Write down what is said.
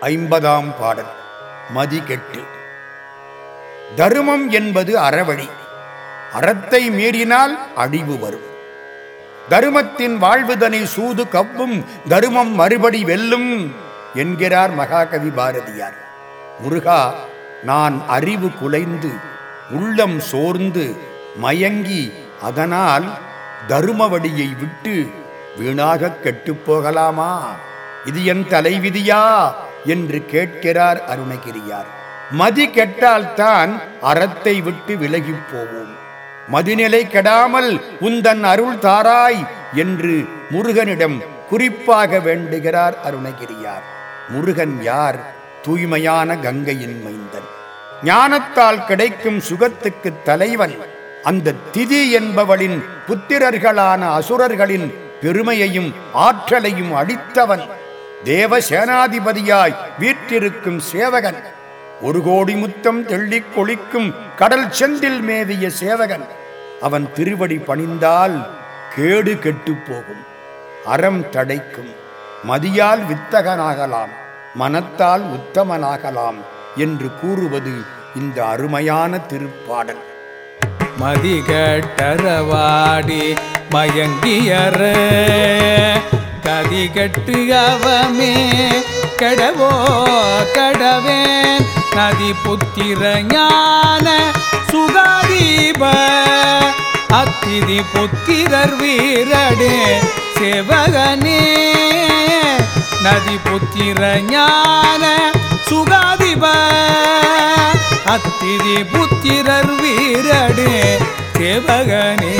ஐம்பதாம் பாடல் மதிகெட்டு. தருமம் என்பது அறவழி அறத்தை மீறினால் அழிவு வரும். தருமத்தின் வாழ்வுதனை சூது கவ்வும் தருமம் மறுபடி வெல்லும் என்கிறார் மகாகவி பாரதியார். முருகா நான் அறிவு குலைந்து உள்ளம் சோர்ந்து மயங்கி அதனால் தரும வழியை விட்டு வீணாகக் கெட்டுப் போகலாமா? இது என் தலைவிதியா? என்று கேட்கிறார் அருணகிரியார். மதி கெட்டால்தான் அறத்தை விட்டு விலகி போவோம். மதிநிலை கெடாமல் உந்தன் அருள் தாராய் என்று முருகனிடம் குறிப்பாக வேண்டுகிறார் அருணகிரியார். முருகன் யார்? தூய்மையான கங்கையின் மைந்தன். ஞானத்தால் கிடைக்கும் சுகத்துக்கு தலைவன். அந்த திதி என்பவளின் புத்திரர்களான அசுரர்களின் பெருமையையும் ஆற்றலையும் அடித்தவன் தேவ சேனாதிபதியாய் வீற்றிருக்கும் சேவகன். ஒரு கோடி முத்தம் தெள்ளிக் கொளிக்கும் கடல் செந்தில் மேவிய சேவகன். அவன் திருவடி பணிந்தால் கேடு கெட்டுப் போகும். அறம் தடைக்கும். மதியால் வித்தகனாகலாம். மனத்தால் உத்தமனாகலாம் என்று கூறுவது இந்த அருமையான திருப்பாடல். மதிகட்டரவாடி மயங்கியரே. கட்டு அவமே கடவோ கடவேன். நதி புத்திர ஞான சுகாதீப. அத்திதி புத்திரர் வீரடே சிவகனே. நதி புத்திர ஞான சுகாதிப. அத்திதி புத்திரர் வீரடே சிவகனே.